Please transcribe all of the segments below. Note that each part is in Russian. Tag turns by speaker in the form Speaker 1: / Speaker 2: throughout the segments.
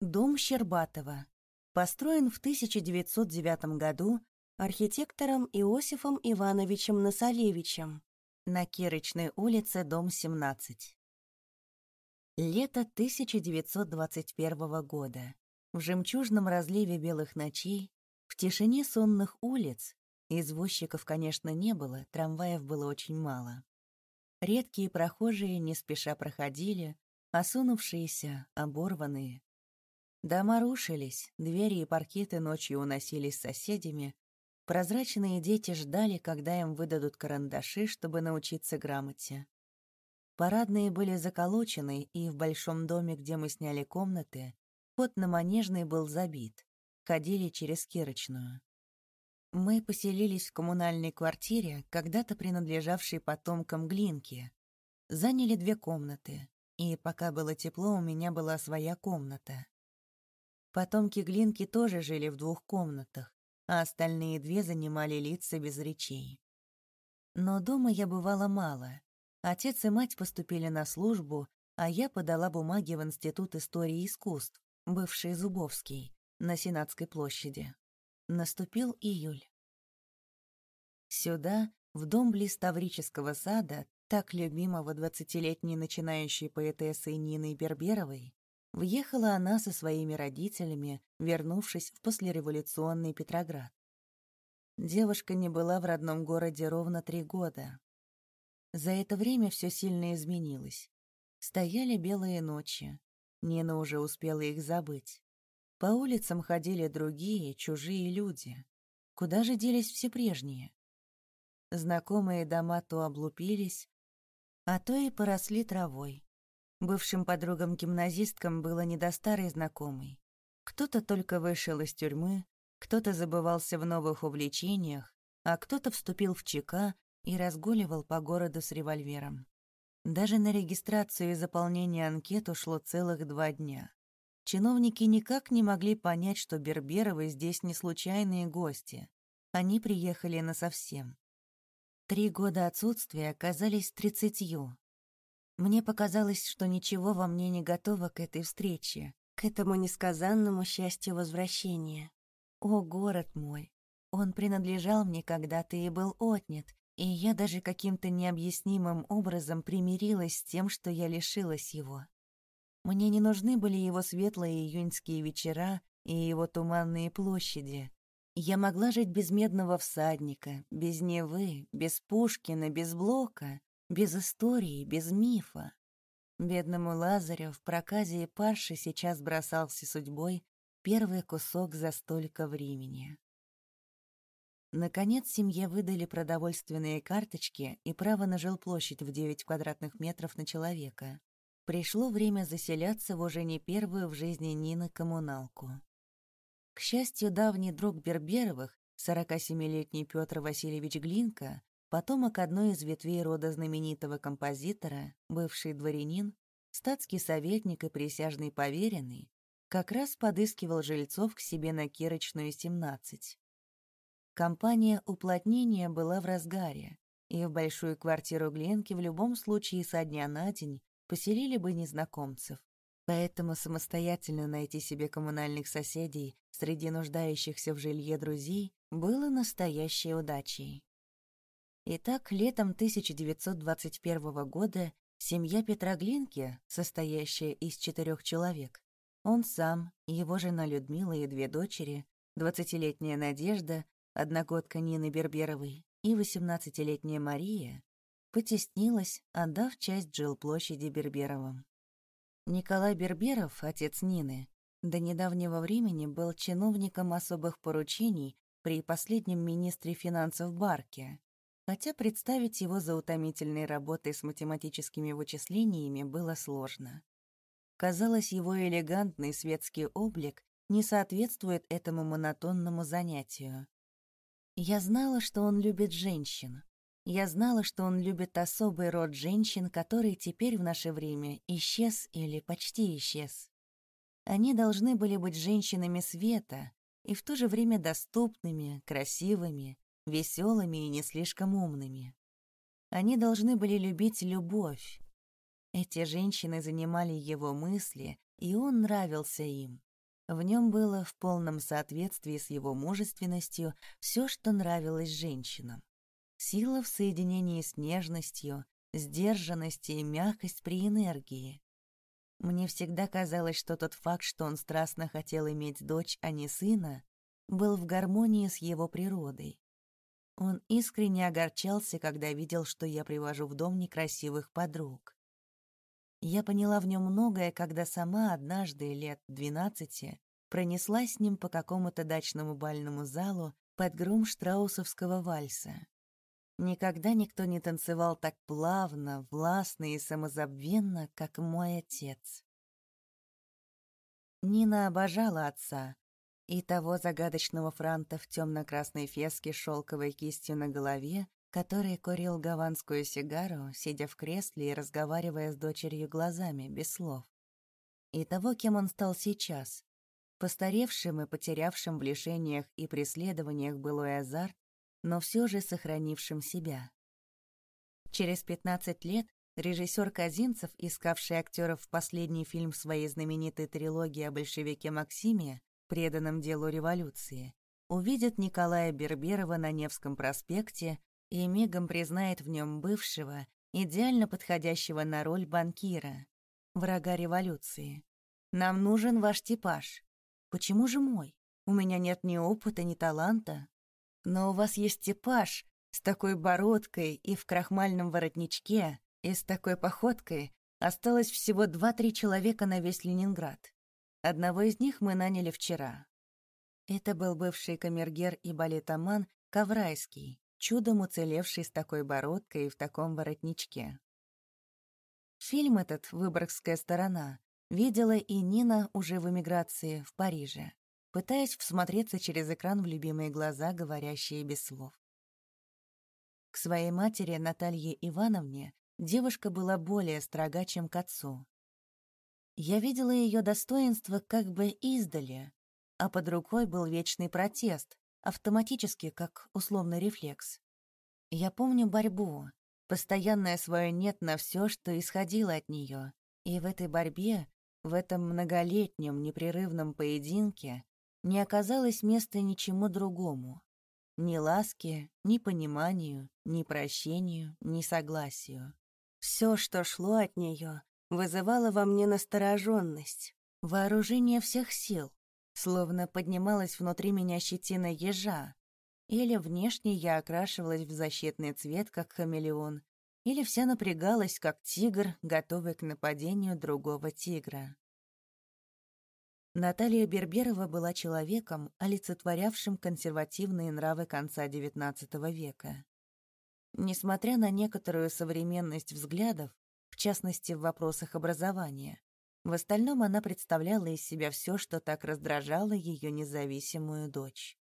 Speaker 1: Дом Щербатова. Построен в 1909 году архитектором Иосифом Ивановичем Носолевичем на Кирочной улице, дом 17. Лето 1921 года. В жемчужном разливе белых ночей, в тишине сонных улиц, извозчиков, конечно, не было, трамваев было очень мало. Редкие прохожие не спеша проходили, осунувшиеся, оборванные, Дома рушились, двери и паркеты ночью уносились с соседями. Прозрачные дети ждали, когда им выдадут карандаши, чтобы научиться грамоте. Парадные были заколочены, и в большом доме, где мы сняли комнаты, ход на Манежный был забит. Ходили через Кирочную. Мы поселились в коммунальной квартире, когда-то принадлежавшей потомкам Глинки. Заняли две комнаты, и пока было тепло, у меня была своя комната. Потомки Глинки тоже жили в двух комнатах, а остальные две занимали лица без речей. Но дома я бывала мало. Отец и мать поступили на службу, а я подала бумаги в Институт истории искусств, бывший Зубовский, на Сенатской площади. Наступил июль. Сюда, в дом близ Таврического сада, так любимого двадцатилетней начинающей поэтессой Ниной Берберовой, Въехала она со своими родителями, вернувшись в послереволюционный Петроград. Девушка не была в родном городе ровно три года. За это время все сильно изменилось. Стояли белые ночи. Нина уже успела их забыть. По улицам ходили другие, чужие люди. Куда же делись все прежние? Знакомые дома то облупились, а то и поросли травой. Бывшим подругам-гимназисткам было не до старой знакомой. Кто-то только вышел из тюрьмы, кто-то забывался в новых увлечениях, а кто-то вступил в ЧК и разгуливал по городу с револьвером. Даже на регистрацию и заполнение анкет ушло целых два дня. Чиновники никак не могли понять, что Берберовы здесь не случайные гости. Они приехали насовсем. Три года отсутствия оказались тридцатью, мне показалось, что ничего во мне не готово к этой встрече, к этому несказанному счастью возвращения. О, город мой! Он принадлежал мне когда-то и был отнят, и я даже каким-то необъяснимым образом примирилась с тем, что я лишилась его. Мне не нужны были его светлые июньские вечера и его туманные площади. Я могла жить без медного всадника, без Невы, без Пушкина, без Блока, без истории, без мифа. Бедному Лазарю в проказе и парше сейчас бросался судьбой первый кусок за столько времени. Наконец семье выдали продовольственные карточки и право на жилплощадь в 9 квадратных метров на человека. Пришло время заселяться в уже не первую в жизни Нины коммуналку. К счастью, давний друг Берберовых, 47-летний Петр Васильевич Глинка, потомок одной из ветвей рода знаменитого композитора, бывший дворянин, статский советник и присяжный поверенный, как раз подыскивал жильцов к себе на Кирочную, 17. Компания уплотнения была в разгаре, и в большую квартиру Гленки в любом случае со дня на день поселили бы незнакомцев. Поэтому самостоятельно найти себе коммунальных соседей среди нуждающихся в жилье друзей было настоящей удачей. Итак, летом 1921 года семья Петра Глинки, состоящая из четырех человек, он сам, его жена Людмила и две дочери, двадцатилетняя Надежда, одногодка Нины Берберовой и восемнадцатилетняя Мария, потеснилась, отдав часть жилплощади Берберовым. Николай Берберов, отец Нины, до недавнего времени был чиновником особых поручений при последнем министре финансов Барке, хотя представить его за утомительной работой с математическими вычислениями было сложно. Казалось, его элегантный светский облик не соответствует этому монотонному занятию. Я знала, что он любит женщин. Я знала, что он любит особый род женщин, который теперь в наше время исчез или почти исчез. Они должны были быть женщинами света и в то же время доступными, красивыми, веселыми и не слишком умными. Они должны были любить любовь. Эти женщины занимали его мысли, и он нравился им. В нем было в полном соответствии с его мужественностью все, что нравилось женщинам. Сила в соединении с нежностью, сдержанность и мягкость при энергии. Мне всегда казалось, что тот факт, что он страстно хотел иметь дочь, а не сына, был в гармонии с его природой. Он искренне огорчался, когда видел, что я привожу в дом некрасивых подруг. Я поняла в нем многое, когда сама однажды, лет двенадцати, пронеслась с ним по какому-то дачному бальному залу под гром штраусовского вальса. Никогда никто не танцевал так плавно, властно и самозабвенно, как мой отец. Нина обожала отца, и того загадочного франта в темно-красной феске с шелковой кистью на голове, который курил гаванскую сигару, сидя в кресле и разговаривая с дочерью глазами, без слов. И того, кем он стал сейчас, постаревшим и потерявшим в лишениях и преследованиях былой азарт, но все же сохранившим себя. Через 15 лет режиссер Казинцев, искавший актеров в последний фильм своей знаменитой трилогии о большевике Максиме, преданном делу революции, увидит Николая Берберова на Невском проспекте и мигом признает в нем бывшего, идеально подходящего на роль банкира, врага революции. «Нам нужен ваш типаж. Почему же мой? У меня нет ни опыта, ни таланта. Но у вас есть типаж с такой бородкой и в крахмальном воротничке, и с такой походкой. Осталось всего два-три человека на весь Ленинград. Одного из них мы наняли вчера. Это был бывший камергер и балетоман Коврайский, чудом уцелевший с такой бородкой и в таком воротничке. Фильм этот «Выборгская сторона» видела и Нина уже в эмиграции в Париже, пытаясь всмотреться через экран в любимые глаза, говорящие без слов. К своей матери Наталье Ивановне девушка была более строга, чем к отцу. Я видела ее достоинство как бы издали, а под рукой был вечный протест, автоматически, как условный рефлекс. Я помню борьбу, постоянное свое «нет» на все, что исходило от нее, и в этой борьбе, в этом многолетнем непрерывном поединке не оказалось места ничему другому. Ни ласке, ни пониманию, ни прощению, ни согласию. Все, что шло от нее, вызывало во мне настороженность, вооружение всех сил, словно поднималась внутри меня щетина ежа, или внешне я окрашивалась в защитный цвет, как хамелеон, или вся напрягалась, как тигр, готовый к нападению другого тигра. Наталья Берберова была человеком, олицетворявшим консервативные нравы конца XIX века. Несмотря на некоторую современность взглядов, частности в вопросах образования, в остальном она представляла из себя все, что так раздражало ее независимую дочь.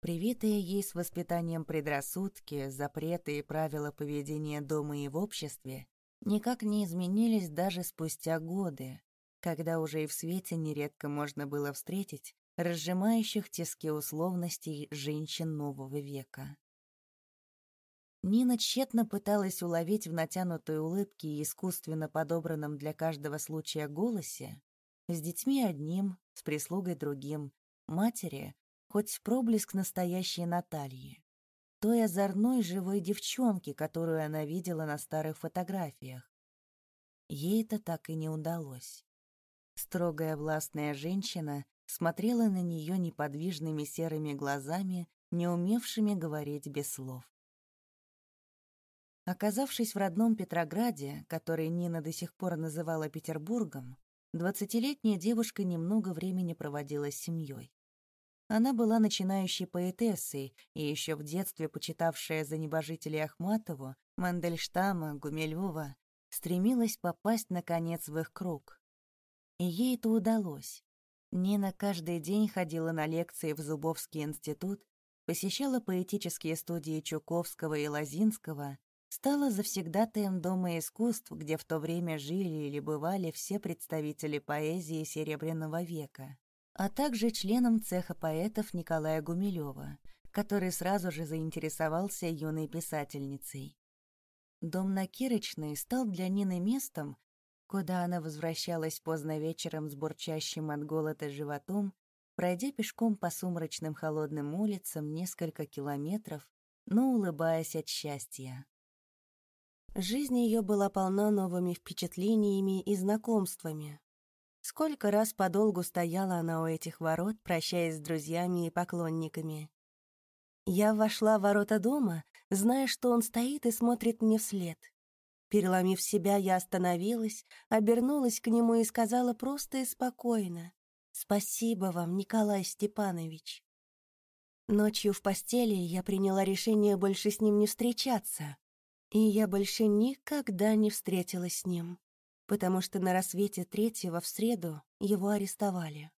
Speaker 1: Привитые ей с воспитанием предрассудки, запреты и правила поведения дома и в обществе никак не изменились даже спустя годы, когда уже и в свете нередко можно было встретить разжимающих тиски условностей женщин нового века. Нина тщетно пыталась уловить в натянутой улыбке и искусственно подобранном для каждого случая голосе с детьми одним, с прислугой другим, матери, хоть проблеск настоящей Натальи, той озорной живой девчонки, которую она видела на старых фотографиях. Ей это так и не удалось. Строгая властная женщина смотрела на нее неподвижными серыми глазами, не умевшими говорить без слов. Оказавшись в родном Петрограде, который Нина до сих пор называла Петербургом, двадцатилетняя девушка немного времени проводила с семьей. Она была начинающей поэтессой и еще в детстве почитавшая за небожителей Ахматову, Мандельштама, Гумилева, стремилась попасть, наконец, в их круг. И ей это удалось. Нина каждый день ходила на лекции в Зубовский институт, посещала поэтические студии Чуковского и Лозинского, стала завсегдатаем Дома искусств, где в то время жили или бывали все представители поэзии Серебряного века, а также членом цеха поэтов Николая Гумилева, который сразу же заинтересовался юной писательницей. Дом на Кирочной стал для Нины местом, куда она возвращалась поздно вечером с бурчащим от голода животом, пройдя пешком по сумрачным холодным улицам несколько километров, но улыбаясь от счастья. Жизнь ее была полна новыми впечатлениями и знакомствами. Сколько раз подолгу стояла она у этих ворот, прощаясь с друзьями и поклонниками. Я вошла в ворота дома, зная, что он стоит и смотрит мне вслед. Переломив себя, я остановилась, обернулась к нему и сказала просто и спокойно. «Спасибо вам, Николай Степанович». Ночью в постели я приняла решение больше с ним не встречаться. И я больше никогда не встретилась с ним, потому что на рассвете третьего в среду его арестовали.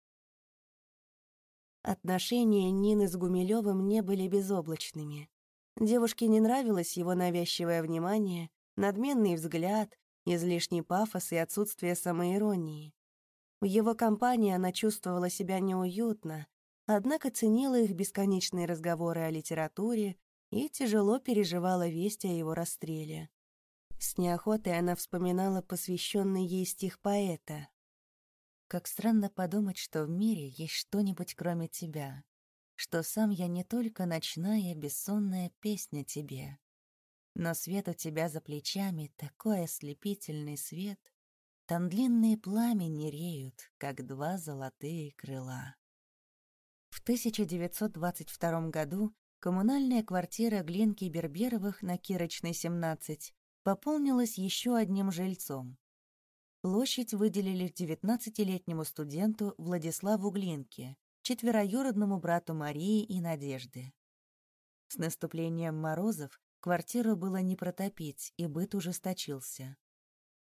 Speaker 1: Отношения Нины с Гумилевым не были безоблачными. Девушке не нравилось его навязчивое внимание, надменный взгляд, излишний пафос и отсутствие самоиронии. В его компании она чувствовала себя неуютно, однако ценила их бесконечные разговоры о литературе и тяжело переживала весть о его расстреле. С неохотой она вспоминала посвященный ей стих поэта. «Как странно подумать, что в мире есть что-нибудь кроме тебя, что сам я не только ночная бессонная песня тебе, но свет у тебя за плечами такой ослепительный свет, там длинные пламени реют, как два золотые крыла. В 1922 году коммунальная квартира Глинки Берберовых на Кирочной, 17, пополнилась еще одним жильцом. Площадь выделили 19-летнему студенту Владиславу Глинке, четвероюродному брату Марии и Надежды. С наступлением морозов квартиру было не протопить, и быт ужесточился.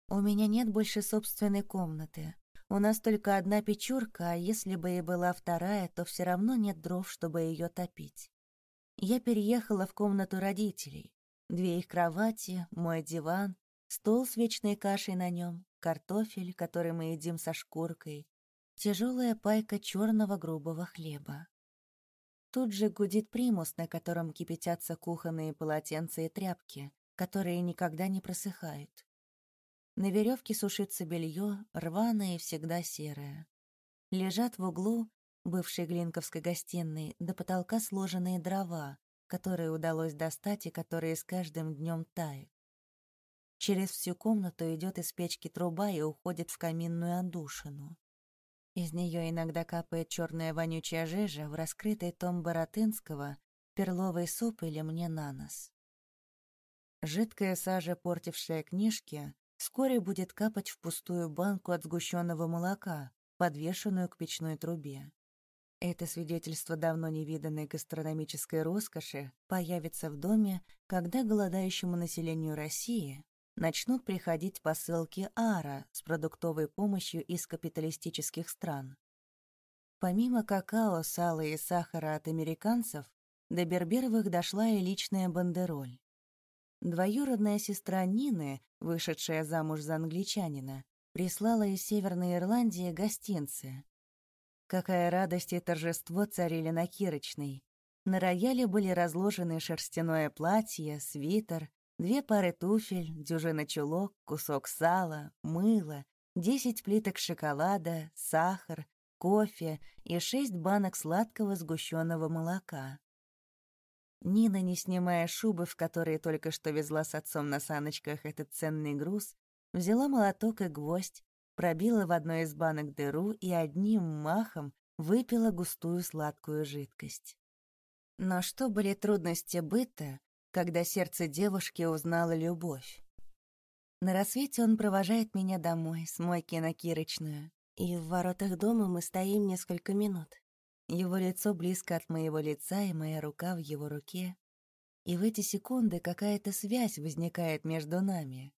Speaker 1: «У меня нет больше собственной комнаты. У нас только одна печурка, а если бы и была вторая, то все равно нет дров, чтобы ее топить. Я переехала в комнату родителей. Две их кровати, мой диван, стол с вечной кашей на нем, картофель, который мы едим со шкуркой, тяжелая пайка черного грубого хлеба. Тут же гудит примус, на котором кипятятся кухонные полотенца и тряпки, которые никогда не просыхают. На веревке сушится белье, рваное и всегда серое. Лежат в углу, бывшей глинковской гостиной, до потолка сложенные дрова, которые удалось достать и которые с каждым днем тают. Через всю комнату идет из печки труба и уходит в каминную отдушину. Из нее иногда капает черная вонючая жижа в раскрытый том Боротынского, перловый суп или мне на нос. Жидкая сажа, портившая книжки, вскоре будет капать в пустую банку от сгущенного молока, подвешенную к печной трубе. Это свидетельство давно невиданной гастрономической роскоши появится в доме, когда голодающему населению России начнут приходить посылки АРА с продуктовой помощью из капиталистических стран. Помимо какао, сала и сахара от американцев, до Берберовых дошла и личная бандероль. Двоюродная сестра Нины, вышедшая замуж за англичанина, прислала из Северной Ирландии гостинцы. Какая радость и торжество царили на Кирочной. На рояле были разложены шерстяное платье, свитер, две пары туфель, дюжина чулок, кусок сала, мыло, десять плиток шоколада, сахар, кофе и шесть банок сладкого сгущенного молока. Нина, не снимая шубы, в которой только что везла с отцом на саночках этот ценный груз, взяла молоток и гвоздь, пробила в одной из банок дыру и одним махом выпила густую сладкую жидкость. Но что были трудности быта, когда сердце девушки узнало любовь? На рассвете он провожает меня домой, с мойки на Кирочную, и в воротах дома мы стоим несколько минут. Его лицо близко от моего лица и моя рука в его руке. И в эти секунды какая-то связь возникает между нами.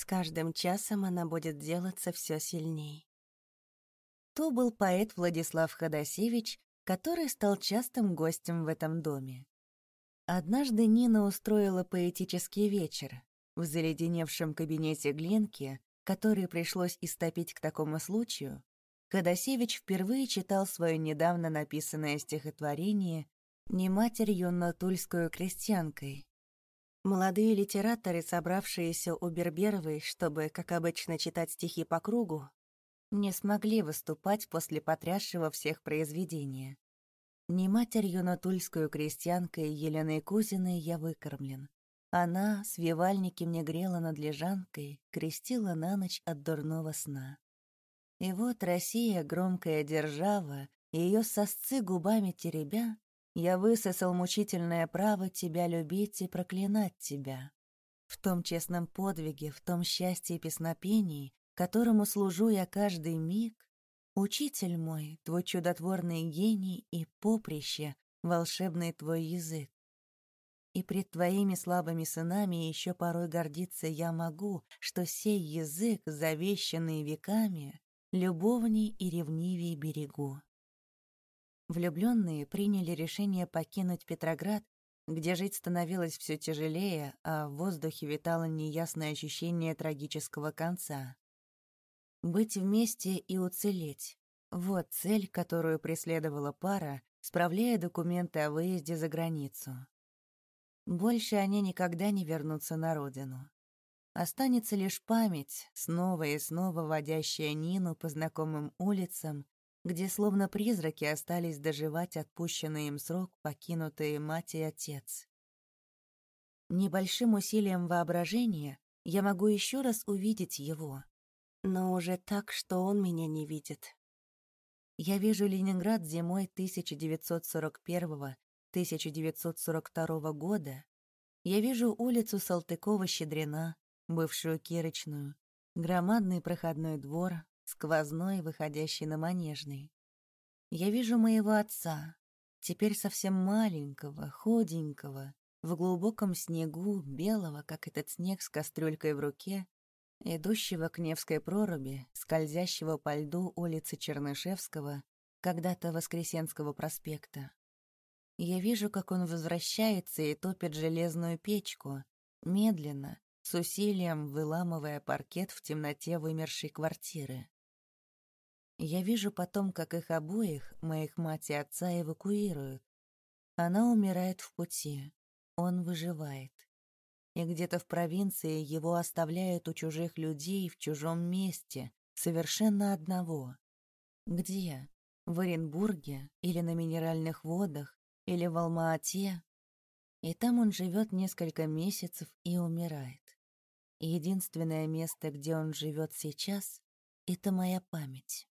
Speaker 1: С каждым часом она будет делаться все сильней. То был поэт Владислав Ходосевич, который стал частым гостем в этом доме. Однажды Нина устроила поэтический вечер в заледеневшем кабинете Глинки, который пришлось истопить к такому случаю, Ходосевич впервые читал свое недавно написанное стихотворение «Не матерью, но тульскую крестьянкой». Молодые литераторы, собравшиеся у Берберовой, чтобы, как обычно, читать стихи по кругу, не смогли выступать после потрясшего всех произведения. Не матерью, но тульскую крестьянкой Еленой Кузиной я выкормлен. Она с вивальники мне грела над лежанкой, крестила на ночь от дурного сна. И вот Россия, громкая держава, ее сосцы губами теребя, я высосал мучительное право тебя любить и проклинать тебя. В том честном подвиге, в том счастье и песнопении, которому служу я каждый миг, учитель мой, твой чудотворный гений и поприще, волшебный твой язык. И пред твоими слабыми сынами еще порой гордиться я могу, что сей язык, завещанный веками, любовней и ревнивей берегу. Влюбленные приняли решение покинуть Петроград, где жить становилось все тяжелее, а в воздухе витало неясное ощущение трагического конца. Быть вместе и уцелеть — вот цель, которую преследовала пара, справляя документы о выезде за границу. Больше они никогда не вернутся на родину. Останется лишь память, снова и снова водящая Нину по знакомым улицам где словно призраки остались доживать отпущенный им срок покинутые мать и отец. Небольшим усилием воображения я могу еще раз увидеть его, но уже так, что он меня не видит. Я вижу Ленинград зимой 1941-1942 года. Я вижу улицу Салтыкова-Щедрина, бывшую Кирочную, громадный проходной двор, сквозной, выходящий на манежный. Я вижу моего отца, теперь совсем маленького, худенького, в глубоком снегу, белого, как этот снег с кастрюлькой в руке, идущего к Невской проруби, скользящего по льду улицы Чернышевского, когда-то Воскресенского проспекта. Я вижу, как он возвращается и топит железную печку, медленно, с усилием выламывая паркет в темноте вымершей квартиры. Я вижу потом, как их обоих, моих мать и отца, эвакуируют. Она умирает в пути, он выживает. И где-то в провинции его оставляют у чужих людей в чужом месте, совершенно одного. Где? В Оренбурге или на Минеральных водах или в Алма-Ате? И там он живет несколько месяцев и умирает. Единственное место, где он живет сейчас, — это моя память.